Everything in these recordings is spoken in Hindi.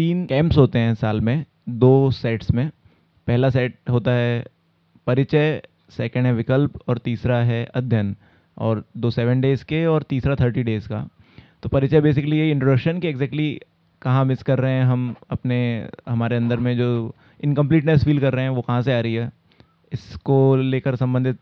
तीन कैंप्स होते हैं साल में, दो सेट्स में। पहला सेट होता है परिचय सेकंड है विकल्प और तीसरा है अध्ययन। और दो सेवन डेज़ के और तीसरा थर्टी डेज़ का। तो परिचय बेसिकली ये इंट्रोडक्शन कि एग्जैक्टली कहाँ मिस कर रहे हैं हम अपने, हमारे अंदर में जो इनकम्प्लीटनेस फील कर रहे हैं वो कहाँ से आ रही है। इसको लेकर संबंधित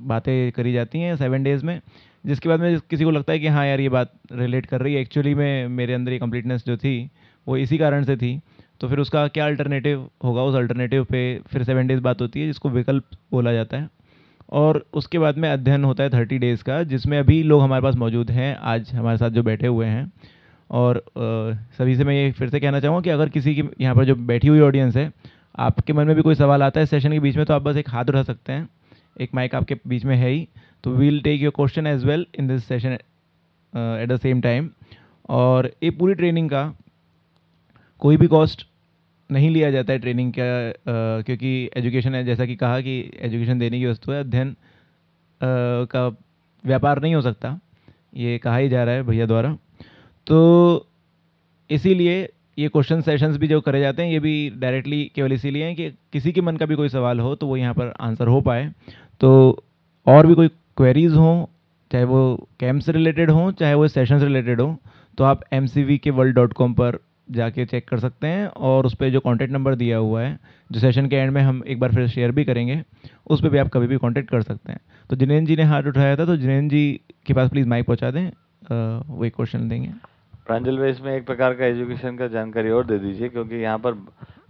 बातें करी जाती हैं सेवन डेज़ में। जिसके बाद में किसी को लगता है कि हाँ यार ये बात रिलेट कर रही है। एक्चुअली में मेरे अंदर ये कम्प्लीटनेस जो थी वो इसी कारण से थी। तो फिर उसका क्या अल्टरनेटिव होगा? उस अल्टरनेटिव पे फिर सेवन डेज़ बात होती है जिसको विकल्प बोला जाता है। और उसके बाद में अध्ययन होता है थर्टी डेज़ का जिसमें अभी लोग हमारे पास मौजूद हैं। आज हमारे साथ जो बैठे हुए हैं। और आ, सभी से मैं ये फिर से कहना चाहूँगा कि अगर किसी की यहाँ पर जो बैठी हुई ऑडियंस है आपके मन में भी कोई सवाल आता है सेशन के बीच में तो आप बस एक हाथ उठा सकते हैं। एक माइक आपके बीच में है ही तो we'll take your question as well in this session at the same time और ये पूरी ट्रेनिंग का कोई भी कॉस्ट नहीं लिया जाता है ट्रेनिंग का uh, क्योंकि एजुकेशन है जैसा कि कहा कि एजुकेशन देने की वस्तु है अध्ययन uh, का व्यापार नहीं हो सकता। ये कहा ही जा रहा है भैया द्वारा। तो इसीलिए ये क्वेश्चन सेशंस भी जो करे जाते हैं, ये भी डायरेक्टली केवल इसीलिए हैं कि किसी के मन का भी कोई सवाल हो तो वो यहाँ पर आंसर हो पाए। तो और भी कोई क्वेरीज हों, चाहे वो कैंप से रिलेटेड हों, चाहे वो सेशन से रिलेटेड हों तो आप MCV के वर्ल्ड डॉट कॉम पर जाके चेक कर सकते हैं और उस पर जो कॉन्टैक्ट नंबर दिया हुआ है, जो सेशन के एंड में हम एक बार फिर शेयर भी करेंगे, उस पर भी आप कभी भी कॉन्टैक्ट कर सकते हैं। तो जिनेन जी ने हाथ उठाया था तो जिनेन जी के पास प्लीज़ माइक पहुँचा दें वो एक क्वेश्चन देंगे। प्रांजल भाई, इसमें एक प्रकार का एजुकेशन का जानकारी और दे दीजिए, क्योंकि यहाँ पर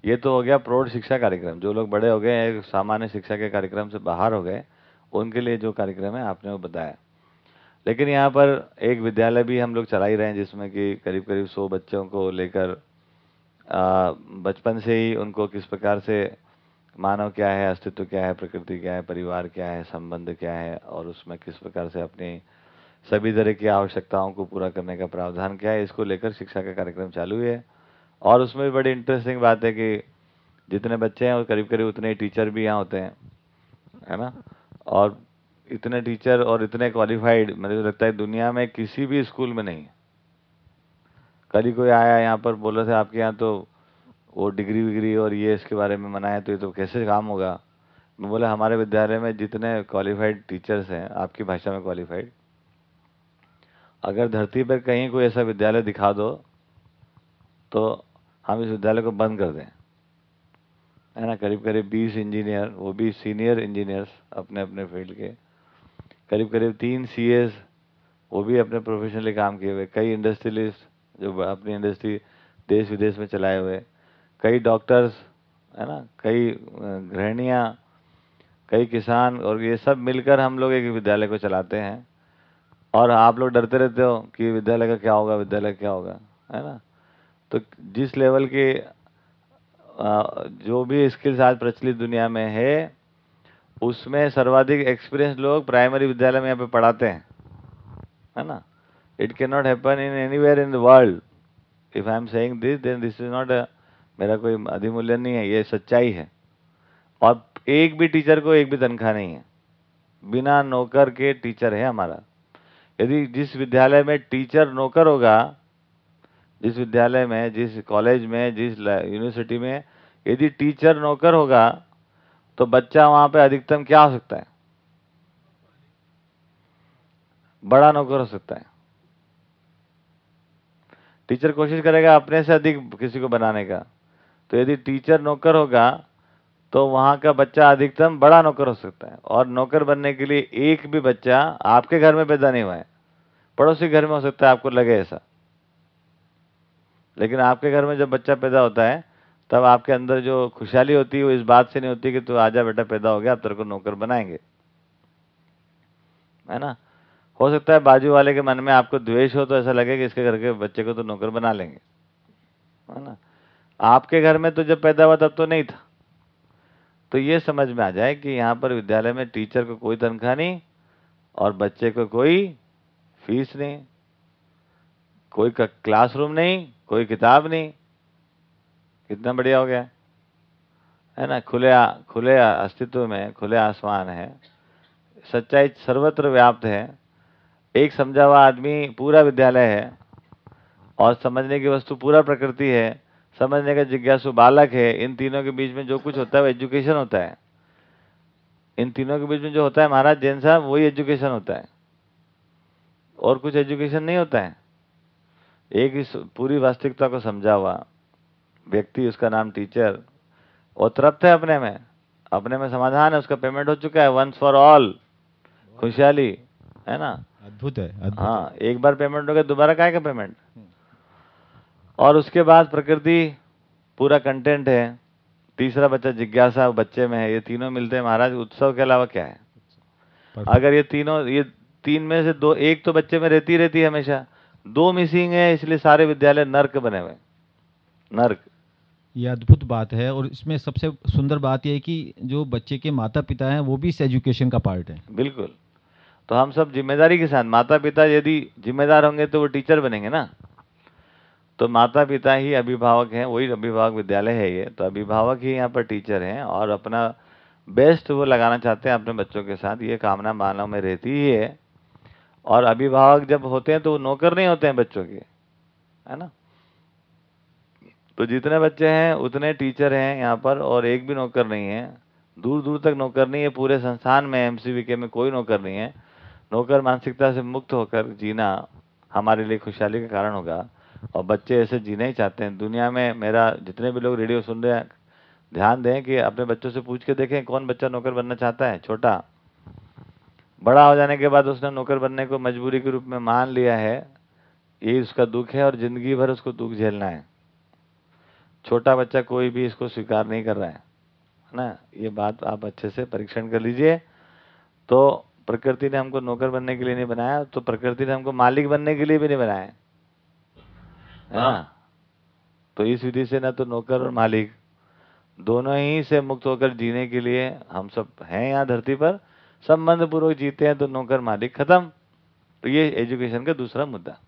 ये तो हो गया प्रौढ़ शिक्षा कार्यक्रम। जो लोग बड़े हो गए सामान्य शिक्षा के कार्यक्रम से बाहर हो गए, उनके लिए जो कार्यक्रम है, आपने वो बताया। लेकिन यहाँ पर एक विद्यालय भी हम लोग चला ही रहे हैं, जिसमें कि करीब करीब सौ बच्चों को लेकर बचपन से ही उनको किस प्रकार से मानव क्या है, अस्तित्व क्या है, प्रकृति क्या है, परिवार क्या है, संबंध क्या है, और उसमें किस प्रकार से अपनी सभी तरह की आवश्यकताओं को पूरा करने का प्रावधान किया है। इसको लेकर शिक्षा का कार्यक्रम चालू है। और उसमें भी बड़ी इंटरेस्टिंग बात है कि जितने बच्चे हैं और करीब करीब उतने टीचर भी यहाँ होते हैं, है ना? और इतने टीचर और इतने क्वालिफाइड मुझे लगता है दुनिया में किसी भी स्कूल में नहीं कल ही कोई आया यहाँ पर, बोल थे, आपके यहाँ तो वो डिग्री विग्री और ये इसके बारे में मनाया तो ये तो कैसे काम होगा? मैं बोला, हमारे विद्यालय में जितने क्वालिफाइड टीचर्स हैं, आपकी भाषा में क्वालिफाइड अगर धरती पर कहीं कोई ऐसा विद्यालय दिखा दो तो हम इस विद्यालय को बंद कर दें। है ना? करीब करीब बीस इंजीनियर, वो भी सीनियर इंजीनियर्स अपने अपने फ़ील्ड के करीब करीब तीन सीएस, वो भी अपने प्रोफेशनली काम किए हुए। कई इंडस्ट्रियलिस्ट जो अपनी इंडस्ट्री देश विदेश में चलाए हुए, कई डॉक्टर्स, है ना? कई गृहणियाँ, कई किसान, और ये सब मिलकर हम लोग एक विद्यालय को चलाते हैं। और आप लोग डरते रहते हो कि विद्यालय का क्या होगा, विद्यालय क्या होगा, है ना? तो जिस लेवल के जो भी स्किल्स आज प्रचलित दुनिया में है, उसमें सर्वाधिक एक्सपीरियंस लोग प्राइमरी विद्यालय में यहाँ पे पढ़ाते हैं, है ना? It can not happen in anywhere in the world if I am saying this then this is not मेरा कोई अधिमूल्य नहीं है, ये सच्चाई है। और एक भी टीचर को एक भी तनख्वाह नहीं है। बिना नौकर के टीचर है हमारा। यदि जिस विद्यालय में टीचर नौकर होगा, जिस विद्यालय में, जिस कॉलेज में, जिस यूनिवर्सिटी में यदि टीचर नौकर होगा तो बच्चा वहाँ पे अधिकतम क्या हो सकता है? बड़ा नौकर हो सकता है। टीचर कोशिश करेगा अपने से अधिक किसी को बनाने का। तो यदि टीचर नौकर होगा तो वहाँ का बच्चा अधिकतम बड़ा नौकर हो सकता है। और नौकर बनने के लिए एक भी बच्चा आपके घर में पैदा नहीं हुआ है। पड़ोसी घर में हो सकता है आपको लगे ऐसा। लेकिन आपके घर में जब बच्चा पैदा होता है, तब आपके अंदर जो खुशहाली होती है, वो इस बात से नहीं होती कि तू आजा बेटा पैदा हो गया, अब तेरे को नौकर बनाएँगे। है ना? हो सकता है बाजू वाले के मन में आपको द्वेष हो तो ऐसा लगे कि इसके घर के बच्चे को तो नौकर बना लेंगे। है ना? आपके घर में तो जब पैदा हुआ तब तो नहीं था। तो ये समझ में आ जाए कि यहाँ पर विद्यालय में टीचर को कोई तनख्वाह नहीं और बच्चे को कोई फ़ीस नहीं कोई क्लासरूम नहीं कोई किताब नहीं। कितना बढ़िया हो गया। है ना? खुले आ, खुले अस्तित्व में खुले आसमान है। सच्चाई सर्वत्र व्याप्त है। एक समझा हुआ आदमी पूरा विद्यालय है और समझने की वस्तु पूरा प्रकृति है। समझने का जिज्ञासु बालक है इन तीनों के बीच में जो कुछ होता है वो एजुकेशन होता है। इन तीनों के बीच में जो होता है महाराज जैन साहब वही एजुकेशन होता है। और कुछ एजुकेशन नहीं होता है। एक इस पूरी वास्तविकता को समझा हुआ व्यक्ति उसका नाम टीचर वो तृप्त है अपने में। अपने में समाधान है उसका पेमेंट हो चुका है वंस फॉर ऑल खुशहाली है ना? अद्भुत है अद्भुत हाँ एक बार पेमेंट हो गया दोबारा काय का पेमेंट और उसके बाद प्रकृति पूरा कंटेंट है। तीसरा बच्चा जिज्ञासा बच्चे में है। ये तीनों मिलते हैं। महाराज उत्सव के अलावा क्या है? अगर ये तीनों ये तीन में से दो एक तो बच्चे में रहती रहती है हमेशा। दो मिसिंग है इसलिए सारे विद्यालय नर्क बने हुए नर्क। ये अद्भुत बात है और इसमें सबसे सुंदर बात यह है कि जो बच्चे के माता पिता हैं वो भी इस एजुकेशन का पार्ट है। बिल्कुल। तो हम सब ज़िम्मेदारी के साथ माता पिता यदि जिम्मेदार होंगे तो वो टीचर बनेंगे ना? तो माता पिता ही अभिभावक हैं, वही अभिभावक विद्यालय है ये। तो अभिभावक ही यहाँ पर टीचर हैं और अपना बेस्ट वो लगाना चाहते हैं अपने बच्चों के साथ। ये कामना मानव में रहती ही है। और अभिभावक जब होते हैं तो नौकर नहीं होते हैं बच्चों के, है ना? तो जितने बच्चे हैं, उतने टीचर हैं यहाँ पर और एक भी नौकर नहीं है। दूर दूर तक नौकर नहीं है, पूरे संस्थान में एमसीवीके में कोई नौकर नहीं है। नौकर मानसिकता से मुक्त होकर जीना हमारे लिए खुशहाली का कारण होगा। और बच्चे ऐसे जीना ही चाहते हैं। दुनिया में मेरा, जितने भी लोग रेडियो सुन रहे हैं, ध्यान दें कि अपने बच्चों से पूछ के देखें कौन बच्चा नौकर बनना चाहता है। छोटा, बड़ा हो जाने के बाद उसने नौकर बनने को मजबूरी के रूप में मान लिया है। ये उसका दुख है और ज़िंदगी भर उसको दुख झेलना है। छोटा बच्चा कोई भी इसको स्वीकार नहीं कर रहा है है ना? ये बात आप अच्छे से परीक्षण कर लीजिए। तो प्रकृति ने हमको नौकर बनने के लिए नहीं बनाया तो प्रकृति ने हमको मालिक बनने के लिए भी नहीं बनाया। है। ना तो इस विधि से ना तो नौकर और मालिक दोनों ही से मुक्त होकर जीने के लिए हम सब हैं यहाँ धरती पर संबंध पूर्वक जीते हैं तो नौकर मालिक खत्म। तो ये एजुकेशन का दूसरा मुद्दा।